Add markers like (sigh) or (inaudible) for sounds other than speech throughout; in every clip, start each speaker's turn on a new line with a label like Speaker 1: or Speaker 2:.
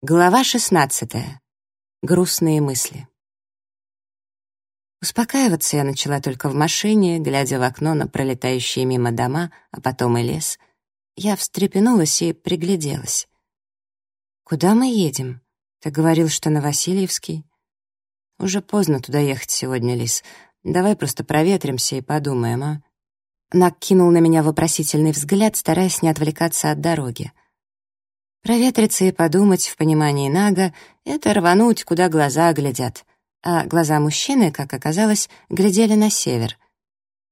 Speaker 1: Глава 16. Грустные мысли. Успокаиваться я начала только в машине, глядя в окно на пролетающие мимо дома, а потом и лес. Я встрепенулась и пригляделась. «Куда мы едем? Ты говорил, что на Васильевский?» «Уже поздно туда ехать сегодня, Лис. Давай просто проветримся и подумаем, а?» Нак кинул на меня вопросительный взгляд, стараясь не отвлекаться от дороги. Проветриться и подумать в понимании Нага — это рвануть, куда глаза глядят. А глаза мужчины, как оказалось, глядели на север.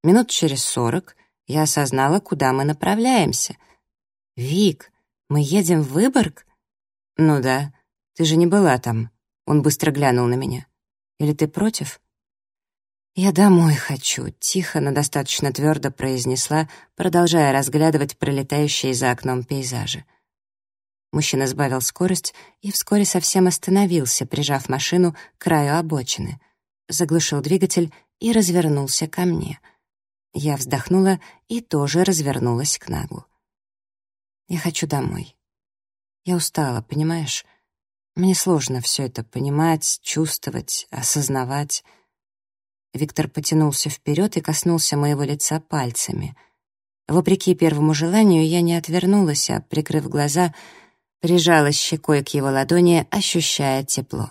Speaker 1: Минут через сорок я осознала, куда мы направляемся. «Вик, мы едем в Выборг?» «Ну да, ты же не была там». Он быстро глянул на меня. «Или ты против?» «Я домой хочу», — тихо, но достаточно твердо произнесла, продолжая разглядывать пролетающие за окном пейзажи. Мужчина сбавил скорость и вскоре совсем остановился, прижав машину к краю обочины. Заглушил двигатель и развернулся ко мне. Я вздохнула и тоже развернулась к Нагу. «Я хочу домой. Я устала, понимаешь? Мне сложно все это понимать, чувствовать, осознавать». Виктор потянулся вперед и коснулся моего лица пальцами. Вопреки первому желанию, я не отвернулась, а, прикрыв глаза, — прижалась щекой к его ладони, ощущая тепло.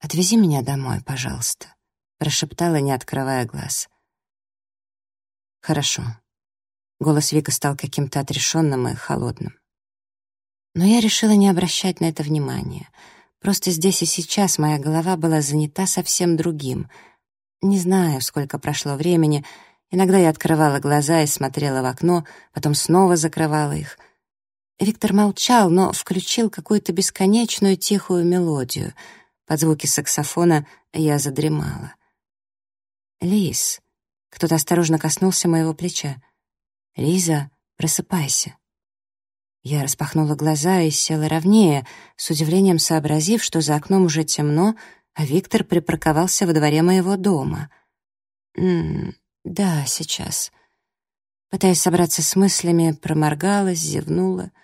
Speaker 1: «Отвези меня домой, пожалуйста», — прошептала, не открывая глаз. «Хорошо». Голос Вика стал каким-то отрешенным и холодным. Но я решила не обращать на это внимания. Просто здесь и сейчас моя голова была занята совсем другим. Не знаю, сколько прошло времени. Иногда я открывала глаза и смотрела в окно, потом снова закрывала их — Виктор молчал, но включил какую-то бесконечную тихую мелодию. Под звуки саксофона я задремала. «Лиз!» Кто-то осторожно коснулся моего плеча. «Лиза, просыпайся!» Я распахнула глаза и села ровнее, с удивлением сообразив, что за окном уже темно, а Виктор припарковался во дворе моего дома. «М -м, да, сейчас». Пытаясь собраться с мыслями, проморгалась, зевнула —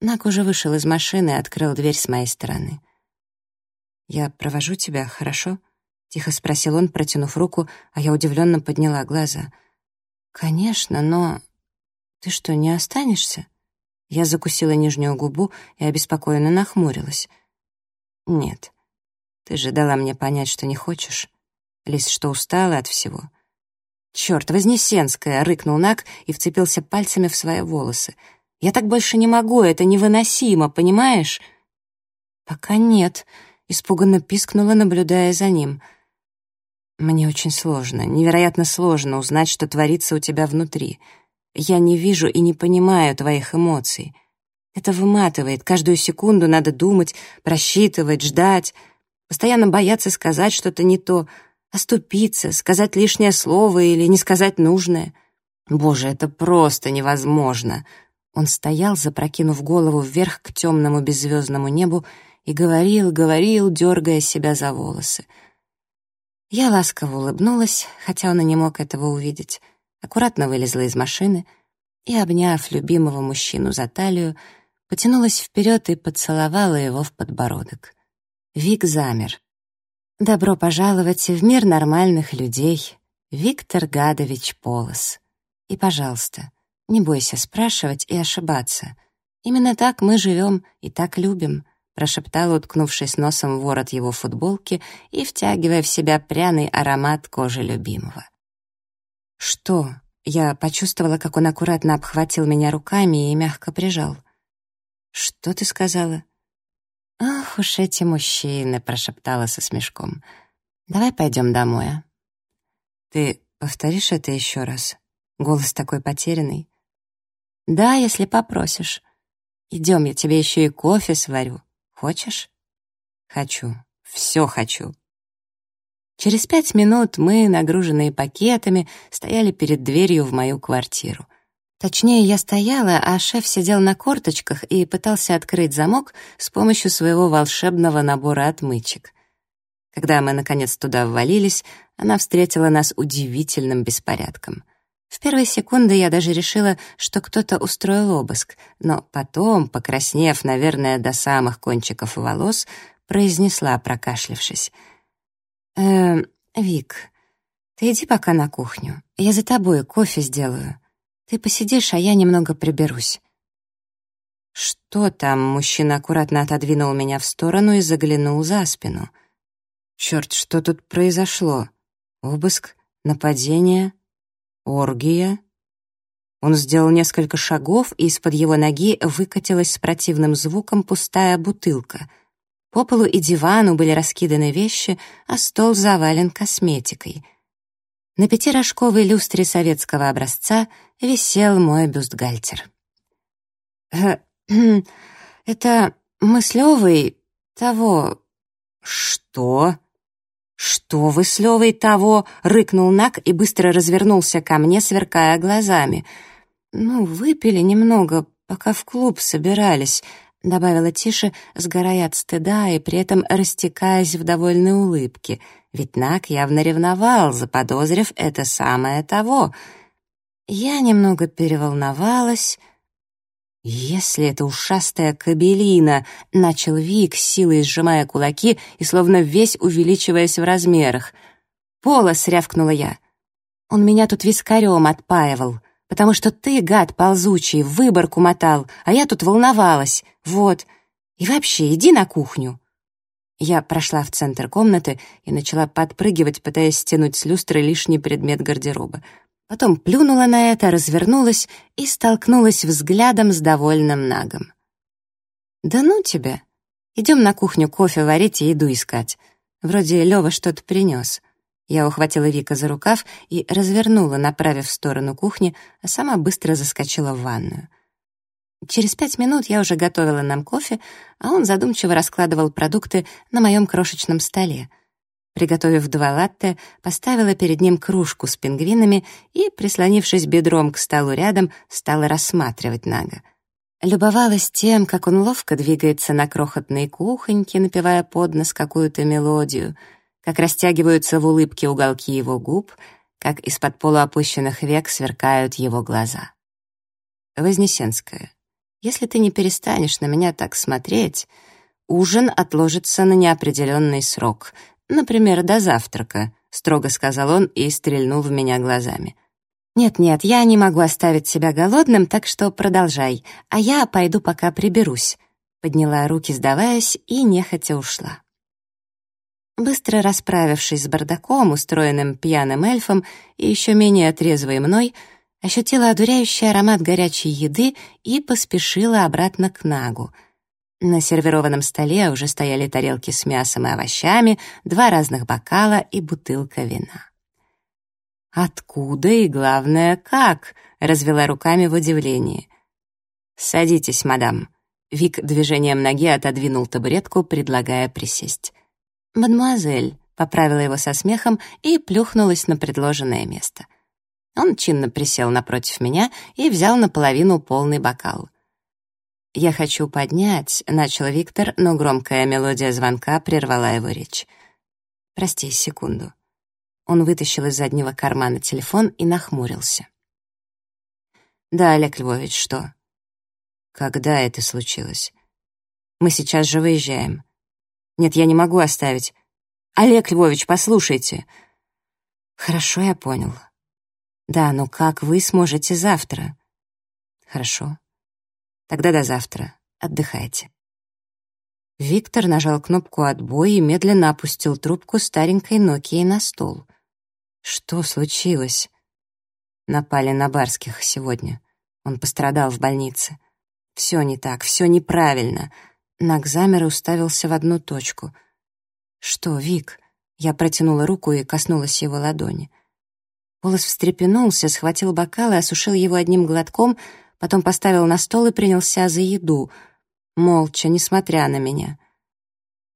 Speaker 1: Нак уже вышел из машины и открыл дверь с моей стороны. «Я провожу тебя, хорошо?» — тихо спросил он, протянув руку, а я удивленно подняла глаза. «Конечно, но... Ты что, не останешься?» Я закусила нижнюю губу и обеспокоенно нахмурилась. «Нет, ты же дала мне понять, что не хочешь. Лис, что устала от всего». «Чёрт, Вознесенская!» — рыкнул Нак и вцепился пальцами в свои волосы — я так больше не могу, это невыносимо, понимаешь?» «Пока нет», — испуганно пискнула, наблюдая за ним. «Мне очень сложно, невероятно сложно узнать, что творится у тебя внутри. Я не вижу и не понимаю твоих эмоций. Это выматывает, каждую секунду надо думать, просчитывать, ждать, постоянно бояться сказать что-то не то, оступиться, сказать лишнее слово или не сказать нужное. Боже, это просто невозможно!» Он стоял, запрокинув голову вверх к темному беззвездному небу и говорил, говорил, дергая себя за волосы. Я ласково улыбнулась, хотя он и не мог этого увидеть, аккуратно вылезла из машины и, обняв любимого мужчину за талию, потянулась вперед и поцеловала его в подбородок. Вик замер. «Добро пожаловать в мир нормальных людей, Виктор Гадович Полос. И, пожалуйста, не бойся спрашивать и ошибаться. Именно так мы живем и так любим», прошептала, уткнувшись носом в ворот его футболки и втягивая в себя пряный аромат кожи любимого. «Что?» Я почувствовала, как он аккуратно обхватил меня руками и мягко прижал. «Что ты сказала?» «Ах уж эти мужчины!» — прошептала со смешком. «Давай пойдем домой, а?» «Ты повторишь это еще раз?» Голос такой потерянный. «Да, если попросишь. Идем, я тебе еще и кофе сварю. Хочешь?» «Хочу. Все хочу». Через пять минут мы, нагруженные пакетами, стояли перед дверью в мою квартиру. Точнее, я стояла, а шеф сидел на корточках и пытался открыть замок с помощью своего волшебного набора отмычек. Когда мы, наконец, туда ввалились, она встретила нас удивительным беспорядком — В первые секунды я даже решила, что кто-то устроил обыск, но потом, покраснев, наверное, до самых кончиков волос, произнесла, прокашлявшись. «Э, Вик, ты иди пока на кухню. Я за тобой кофе сделаю. Ты посидишь, а я немного приберусь». «Что там?» — мужчина аккуратно отодвинул меня в сторону и заглянул за спину. «Черт, что тут произошло? Обыск? Нападение? Оргия?» Он сделал несколько шагов, и из-под его ноги выкатилась с противным звуком пустая бутылка. По полу и дивану были раскиданы вещи, а стол завален косметикой. На пятирожковой люстре советского образца висел мой бюстгальтер. «Э, (clears throat) «Это мы с Левой того...» «Что?» «Что вы с Левой того?» — рыкнул Нак и быстро развернулся ко мне, сверкая глазами. «Ну, выпили немного, пока в клуб собирались», — добавила Тише, сгорая от стыда и при этом растекаясь в довольной улыбке. Ведь Нак явно ревновал, заподозрив это самое того. Я немного переволновалась, «Если это ушастая кабелина», — начал Вик, силой сжимая кулаки и словно весь увеличиваясь в размерах. «Полос», — рявкнула я. «Он меня тут вискарем отпаивал, потому что ты, гад ползучий, выборку мотал, а я тут волновалась. Вот. И вообще, иди на кухню». Я прошла в центр комнаты и начала подпрыгивать, пытаясь стянуть с люстры лишний предмет гардероба. Потом плюнула на это, развернулась и столкнулась взглядом с довольным нагом. «Да ну тебя! Идем на кухню кофе варить и еду искать. Вроде Лёва что-то принёс». Я ухватила Вика за рукав и развернула, направив в сторону кухни, а сама быстро заскочила в ванную. Через пять минут я уже готовила нам кофе, а он задумчиво раскладывал продукты на моем крошечном столе — Приготовив два латте, поставила перед ним кружку с пингвинами и, прислонившись бедром к столу рядом, стала рассматривать Нага. Любовалась тем, как он ловко двигается на крохотной кухоньке, напевая под нос какую-то мелодию, как растягиваются в улыбке уголки его губ, как из-под полуопущенных век сверкают его глаза. Вознесенская, если ты не перестанешь на меня так смотреть, ужин отложится на неопределенный срок — «Например, до завтрака», — строго сказал он и стрельнул в меня глазами. «Нет-нет, я не могу оставить себя голодным, так что продолжай, а я пойду пока приберусь», — подняла руки, сдаваясь, и нехотя ушла. Быстро расправившись с бардаком, устроенным пьяным эльфом и еще менее трезвой мной, ощутила одуряющий аромат горячей еды и поспешила обратно к Нагу — на сервированном столе уже стояли тарелки с мясом и овощами, два разных бокала и бутылка вина. «Откуда и, главное, как?» — развела руками в удивлении. «Садитесь, мадам». Вик движением ноги отодвинул табуретку, предлагая присесть. «Мадемуазель», — поправила его со смехом и плюхнулась на предложенное место. Он чинно присел напротив меня и взял наполовину полный бокал. «Я хочу поднять», — начал Виктор, но громкая мелодия звонка прервала его речь. «Прости, секунду». Он вытащил из заднего кармана телефон и нахмурился. «Да, Олег Львович, что?» «Когда это случилось?» «Мы сейчас же выезжаем». «Нет, я не могу оставить». «Олег Львович, послушайте». «Хорошо, я понял». «Да, но как вы сможете завтра?» «Хорошо. Тогда до завтра. Отдыхайте». Виктор нажал кнопку «Отбой» и медленно опустил трубку старенькой Нокии на стол. Что случилось? Напали на Барских сегодня. Он пострадал в больнице. Все не так, все неправильно. Нак замер уставился в одну точку. «Что, Вик?» Я протянула руку и коснулась его ладони. Волос встрепенулся, схватил бокал и осушил его одним глотком — потом поставил на стол и принялся за еду, молча, несмотря на меня.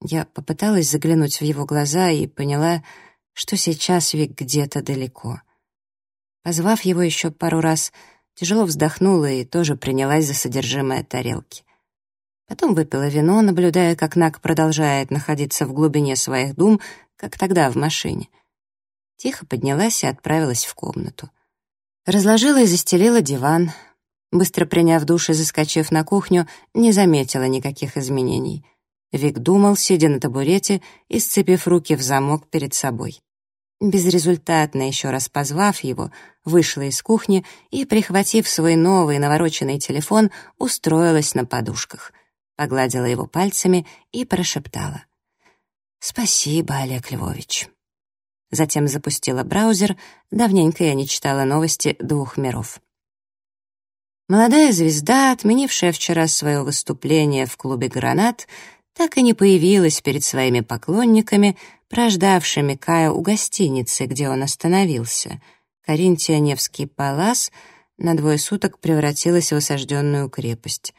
Speaker 1: Я попыталась заглянуть в его глаза и поняла, что сейчас Вик где-то далеко. Позвав его еще пару раз, тяжело вздохнула и тоже принялась за содержимое тарелки. Потом выпила вино, наблюдая, как Нак продолжает находиться в глубине своих дум, как тогда в машине. Тихо поднялась и отправилась в комнату. Разложила и застелила диван. Быстро приняв душ и заскочив на кухню, не заметила никаких изменений. Вик думал, сидя на табурете и сцепив руки в замок перед собой. Безрезультатно еще раз позвав его, вышла из кухни и, прихватив свой новый навороченный телефон, устроилась на подушках. Погладила его пальцами и прошептала. «Спасибо, Олег Львович». Затем запустила браузер, давненько я не читала новости двух миров. Молодая звезда, отменившая вчера свое выступление в клубе «Гранат», так и не появилась перед своими поклонниками, прождавшими Кая у гостиницы, где он остановился. Каринтия Невский палас на двое суток превратилась в осажденную крепость.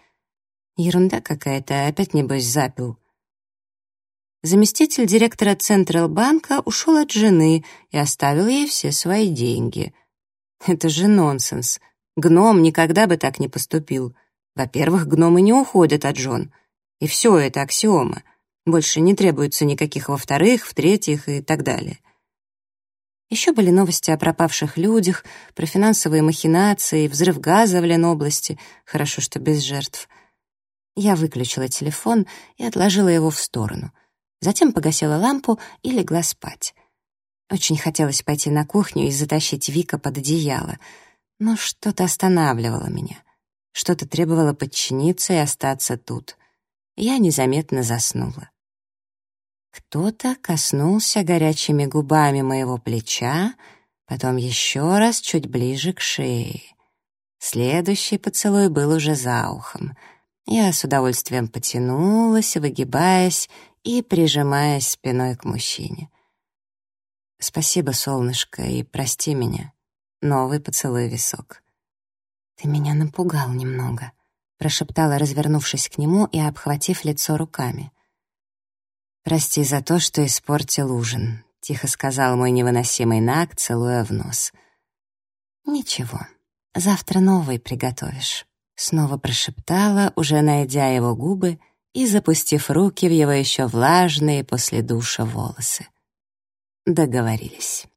Speaker 1: Ерунда какая-то, опять, небось, запил. Заместитель директора Централ-банка ушел от жены и оставил ей все свои деньги. Это же нонсенс. Гном никогда бы так не поступил. Во-первых, гномы не уходят от жен. И все это аксиома. Больше не требуется никаких во-вторых, в-третьих и так далее. Еще были новости о пропавших людях, про финансовые махинации, взрыв газа в Ленобласти, хорошо, что без жертв. Я выключила телефон и отложила его в сторону. Затем погасила лампу и легла спать. Очень хотелось пойти на кухню и затащить Вика под одеяло, но что-то останавливало меня. Что-то требовало подчиниться и остаться тут я незаметно заснула. Кто-то коснулся горячими губами моего плеча, потом еще раз чуть ближе к шее. Следующий поцелуй был уже за ухом. Я с удовольствием потянулась, выгибаясь и прижимаясь спиной к мужчине. «Спасибо, солнышко, и прости меня». Новый поцелуй висок. «Ты меня напугал немного», прошептала, развернувшись к нему и обхватив лицо руками. «Прости за то, что испортил ужин», — тихо сказал мой невыносимый Нак, целуя в нос. «Ничего, завтра новый приготовишь», — снова прошептала, уже найдя его губы и запустив руки в его еще влажные после душа волосы. Договорились.